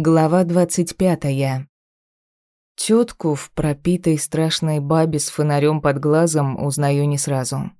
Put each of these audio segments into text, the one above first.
Глава двадцать пятая. Тетку в пропитой страшной бабе с фонарем под глазом узнаю не сразу.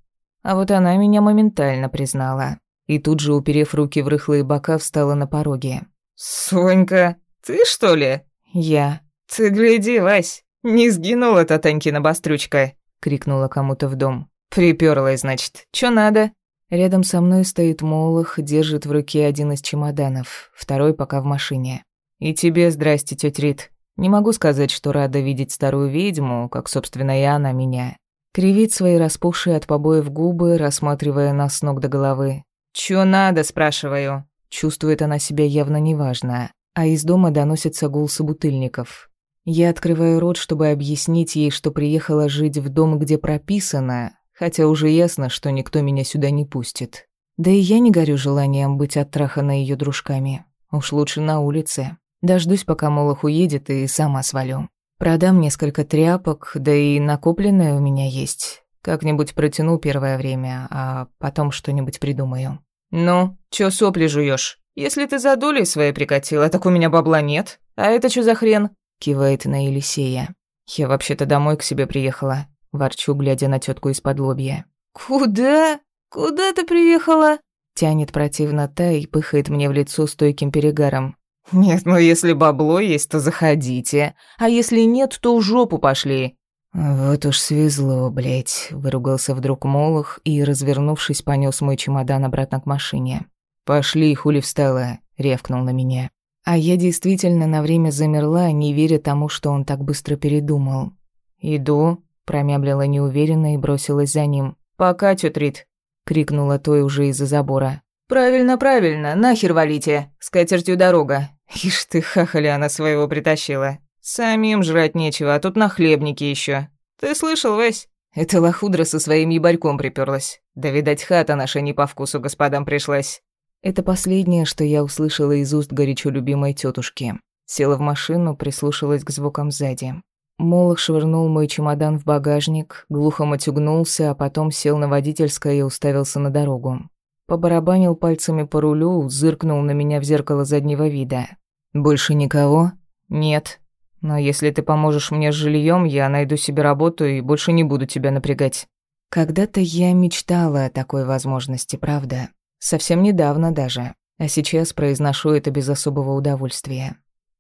А вот она меня моментально признала. И тут же, уперев руки в рыхлые бока, встала на пороге. «Сонька, ты что ли?» «Я». «Ты гляди, Вась, не сгинула Татанькина бастрючка!» — крикнула кому-то в дом. «Припёрлась, значит. Чё надо?» Рядом со мной стоит Молох, держит в руке один из чемоданов, второй пока в машине. «И тебе здрасте, тётя Рит. Не могу сказать, что рада видеть старую ведьму, как, собственно, и она меня». Кривит свои распухшие от побоев губы, рассматривая нас с ног до головы. «Чё надо?» – спрашиваю. Чувствует она себя явно неважно, а из дома доносится гул собутыльников. Я открываю рот, чтобы объяснить ей, что приехала жить в дом, где прописано, хотя уже ясно, что никто меня сюда не пустит. Да и я не горю желанием быть оттраханной ее дружками. Уж лучше на улице. Дождусь, пока Молох уедет, и сама свалю. Продам несколько тряпок, да и накопленное у меня есть. Как-нибудь протяну первое время, а потом что-нибудь придумаю. «Ну, чё сопли жуёшь? Если ты за долей своей прикатила, так у меня бабла нет. А это что за хрен?» Кивает на Елисея. «Я вообще-то домой к себе приехала». Ворчу, глядя на тетку из-под лобья. «Куда? Куда ты приехала?» Тянет противно та и пыхает мне в лицо стойким перегаром. «Нет, ну если бабло есть, то заходите. А если нет, то в жопу пошли». «Вот уж свезло, блядь», — выругался вдруг Молох и, развернувшись, понёс мой чемодан обратно к машине. «Пошли, хули встала», — ревкнул на меня. А я действительно на время замерла, не веря тому, что он так быстро передумал. «Иду», — промямлила неуверенно и бросилась за ним. «Пока, тёт Рит», — крикнула той уже из-за забора. «Правильно, правильно, нахер валите, с катертью дорога. Ишь ты, хахаля она своего притащила. Самим жрать нечего, а тут на хлебнике еще. Ты слышал, Вась? Эта лохудра со своим ебарьком приперлась. Да, видать, хата наша не по вкусу господам пришлась. Это последнее, что я услышала из уст горячо любимой тетушки. Села в машину, прислушалась к звукам сзади. Молох швырнул мой чемодан в багажник, глухо матюгнулся, а потом сел на водительское и уставился на дорогу. Побарабанил пальцами по рулю, зыркнул на меня в зеркало заднего вида. «Больше никого?» «Нет. Но если ты поможешь мне с жильем, я найду себе работу и больше не буду тебя напрягать». Когда-то я мечтала о такой возможности, правда. Совсем недавно даже. А сейчас произношу это без особого удовольствия.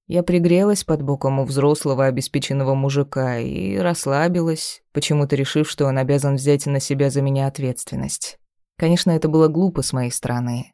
Я пригрелась под боком у взрослого обеспеченного мужика и расслабилась, почему-то решив, что он обязан взять на себя за меня ответственность. Конечно, это было глупо с моей стороны.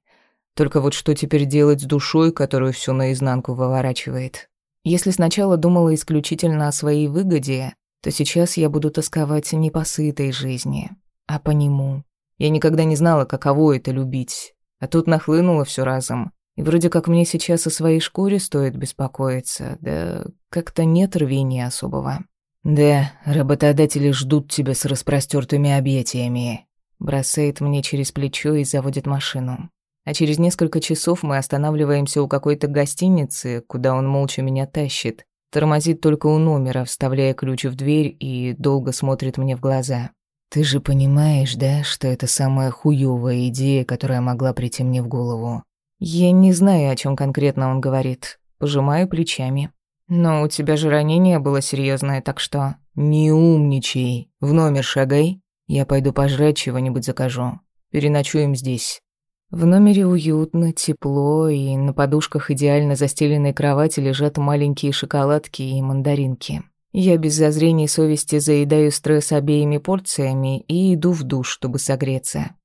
Только вот что теперь делать с душой, которую всю наизнанку выворачивает? Если сначала думала исключительно о своей выгоде, то сейчас я буду тосковать не по сытой жизни, а по нему. Я никогда не знала, каково это любить. А тут нахлынуло все разом. И вроде как мне сейчас о своей шкуре стоит беспокоиться, да как-то нет рвения особого. «Да, работодатели ждут тебя с распростертыми объятиями», Бросает мне через плечо и заводит машину. А через несколько часов мы останавливаемся у какой-то гостиницы, куда он молча меня тащит. Тормозит только у номера, вставляя ключ в дверь и долго смотрит мне в глаза. «Ты же понимаешь, да, что это самая хуёвая идея, которая могла прийти мне в голову?» Я не знаю, о чем конкретно он говорит. Пожимаю плечами. «Но у тебя же ранение было серьезное, так что...» «Не умничай. В номер шагай». Я пойду пожрать чего-нибудь закажу. Переночуем здесь. В номере уютно, тепло, и на подушках идеально застеленной кровати лежат маленькие шоколадки и мандаринки. Я без зазрений совести заедаю стресс обеими порциями и иду в душ, чтобы согреться.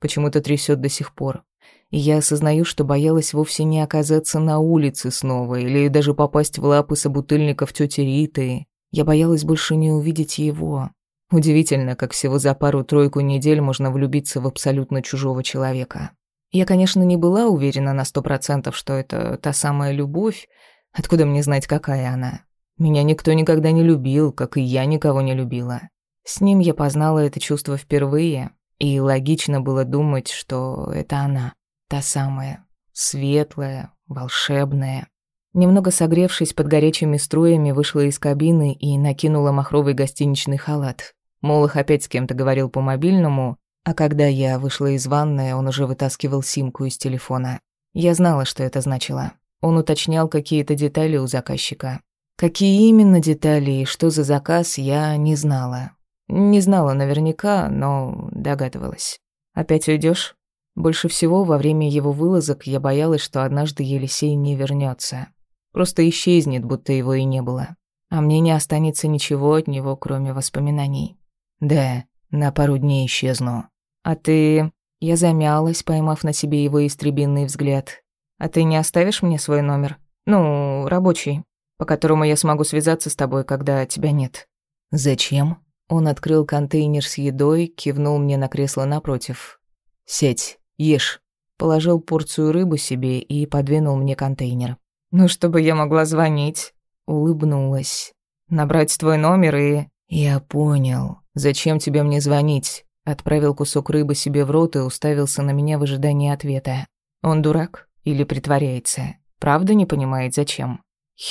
Почему-то трясет до сих пор. И я осознаю, что боялась вовсе не оказаться на улице снова или даже попасть в лапы собутыльников тети Риты. Я боялась больше не увидеть его, Удивительно, как всего за пару-тройку недель можно влюбиться в абсолютно чужого человека. Я, конечно, не была уверена на сто процентов, что это та самая любовь. Откуда мне знать, какая она? Меня никто никогда не любил, как и я никого не любила. С ним я познала это чувство впервые, и логично было думать, что это она, та самая, светлая, волшебная. Немного согревшись под горячими струями, вышла из кабины и накинула махровый гостиничный халат. Молох опять с кем-то говорил по мобильному, а когда я вышла из ванной, он уже вытаскивал симку из телефона. Я знала, что это значило. Он уточнял какие-то детали у заказчика. Какие именно детали и что за заказ, я не знала. Не знала наверняка, но догадывалась. «Опять уйдешь? Больше всего во время его вылазок я боялась, что однажды Елисей не вернется, Просто исчезнет, будто его и не было. А мне не останется ничего от него, кроме воспоминаний. Да, на пару дней исчезну. А ты... Я замялась, поймав на себе его истребинный взгляд. А ты не оставишь мне свой номер? Ну, рабочий, по которому я смогу связаться с тобой, когда тебя нет. Зачем? Он открыл контейнер с едой, кивнул мне на кресло напротив. «Сядь, ешь». Положил порцию рыбы себе и подвинул мне контейнер. «Ну, чтобы я могла звонить». Улыбнулась. «Набрать твой номер и...» «Я понял. Зачем тебе мне звонить?» Отправил кусок рыбы себе в рот и уставился на меня в ожидании ответа. Он дурак или притворяется? Правда не понимает, зачем?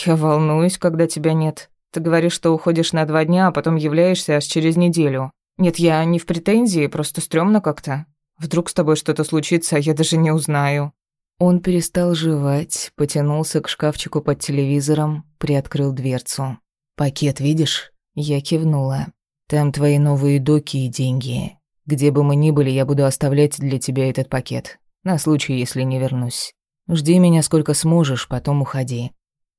«Я волнуюсь, когда тебя нет. Ты говоришь, что уходишь на два дня, а потом являешься аж через неделю. Нет, я не в претензии, просто стрёмно как-то. Вдруг с тобой что-то случится, а я даже не узнаю». Он перестал жевать, потянулся к шкафчику под телевизором, приоткрыл дверцу. «Пакет видишь?» Я кивнула. «Там твои новые доки и деньги. Где бы мы ни были, я буду оставлять для тебя этот пакет. На случай, если не вернусь. Жди меня сколько сможешь, потом уходи».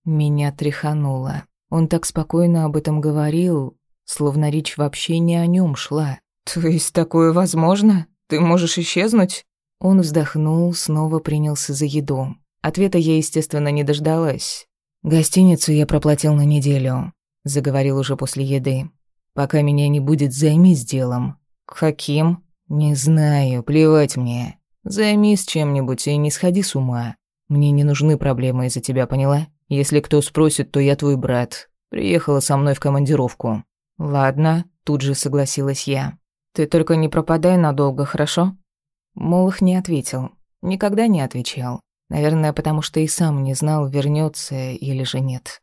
Меня тряхануло. Он так спокойно об этом говорил, словно речь вообще не о нем шла. «То есть такое возможно? Ты можешь исчезнуть?» Он вздохнул, снова принялся за еду. Ответа я, естественно, не дождалась. «Гостиницу я проплатил на неделю», — заговорил уже после еды. «Пока меня не будет, займись делом». «Каким?» «Не знаю, плевать мне. Займись чем-нибудь и не сходи с ума. Мне не нужны проблемы из-за тебя, поняла? Если кто спросит, то я твой брат. Приехала со мной в командировку». «Ладно», — тут же согласилась я. «Ты только не пропадай надолго, хорошо?» Молох не ответил. Никогда не отвечал. Наверное, потому что и сам не знал, вернется или же нет.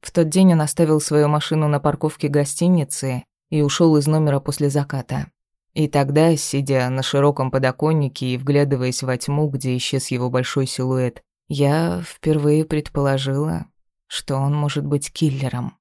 В тот день он оставил свою машину на парковке гостиницы и ушел из номера после заката. И тогда, сидя на широком подоконнике и вглядываясь во тьму, где исчез его большой силуэт, я впервые предположила, что он может быть киллером.